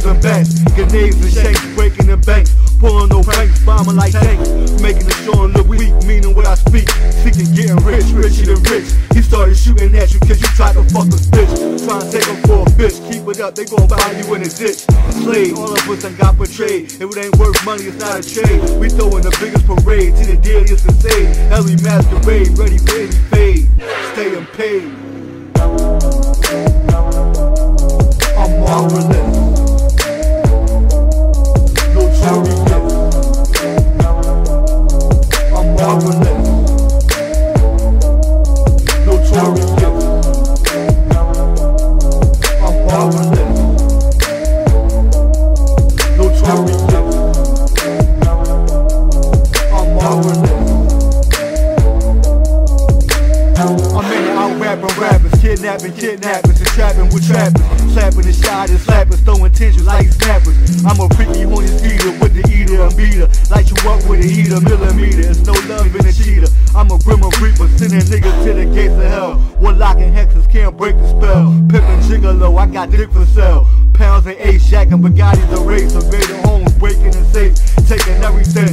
knuckles and bats. Grenades and shanks, breaking the banks. Pulling no banks, bombing like tanks. Making the showing look weak, meaning what I speak. Seeking getting rich, richer than rich. He started shooting at you cause you tried to fuck a bitch. Trying to take him for a bitch. Keep it up, they gon' buy you in a ditch. Slave, all of us done got betrayed. If it ain't worth money, it's not a trade. We throwing the biggest parade to the to say. Every masquerade, ready ready, fade. Staying paid. Kidnapping kidnappers, and trapping with trappers, slapping and shot and slappers, throwing tensions like snappers. I'm a freaky horny feeder with the eater and beater, light you up with a heater, millimeter. It's no love in a cheater. I'm a grim reaper, sending niggas to the gates of hell. One locking hexes can't break the spell. Pippin' gigolo, I got dick for sale. Pounds and eight shacking Bugattis a race, invading homes, breaking and safe, taking everything.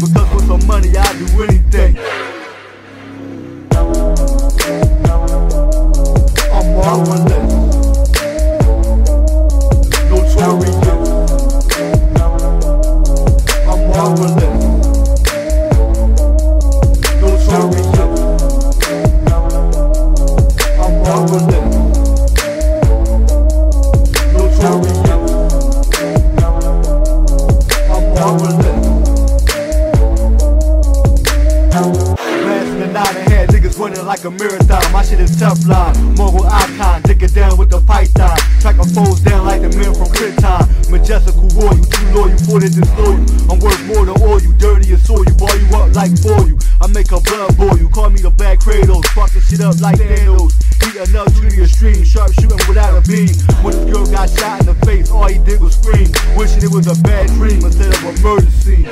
Niggas running like a marathon. My shit is Teflon, mogul icon, dig it down with the python. Track a foes down like the men from Time. Majestical royal, too loyal for to destroy you. I'm worth more than all you, dirty and soil you, ball you up like for you. I make a blood boil you, call me the Black Kratos, fucking shit up like Thanos. Heat enough to the extreme, sharp shooting without a beam. When this girl got shot in the face, all he did was scream, wishing it was a bad dream instead of a murder scene.